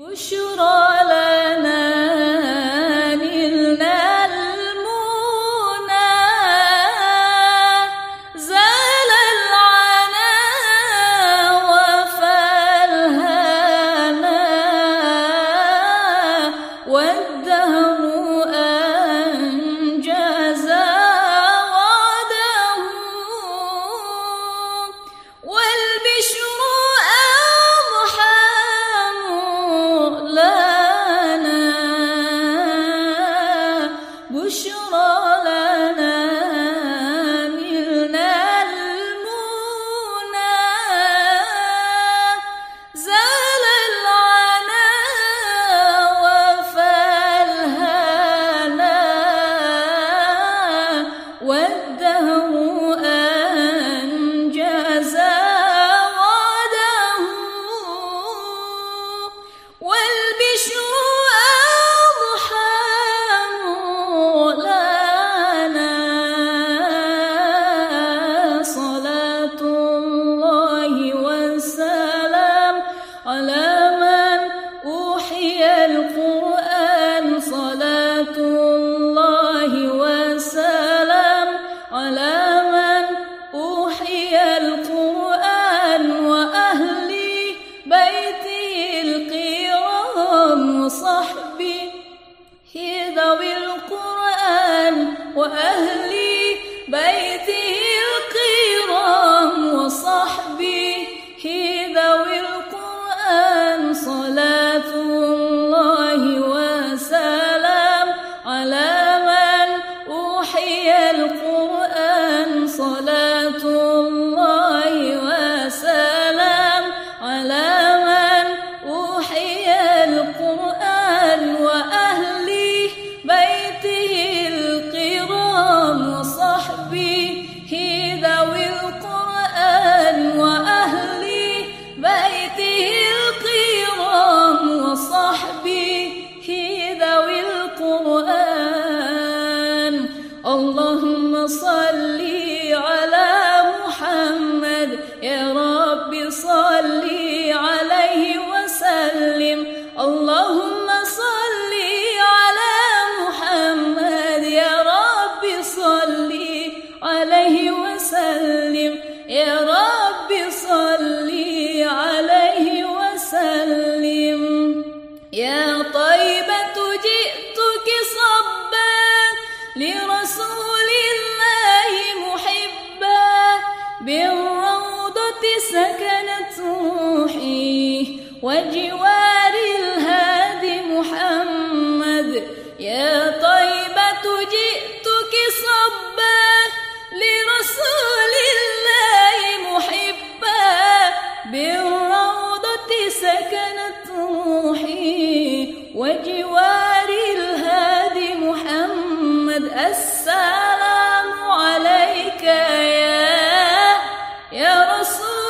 بشرى لنا lana وصحبه ذوي القرآن وأهل بيته. اللهم صل على محمد. يا رب صل عليه وسلم. اللهم صل على محمد. يا رب صل عليه وسلم. يا رب صل عليه وسلم. يا طيبة جئتك صبا لرسول سكنت روحي وجوار الهادي محمد. يا طيبة جئتك صبا لرسول الله محبا. بالروضة سكنت روحي وجوار الهادي محمد. السلام عليك يا يا رسول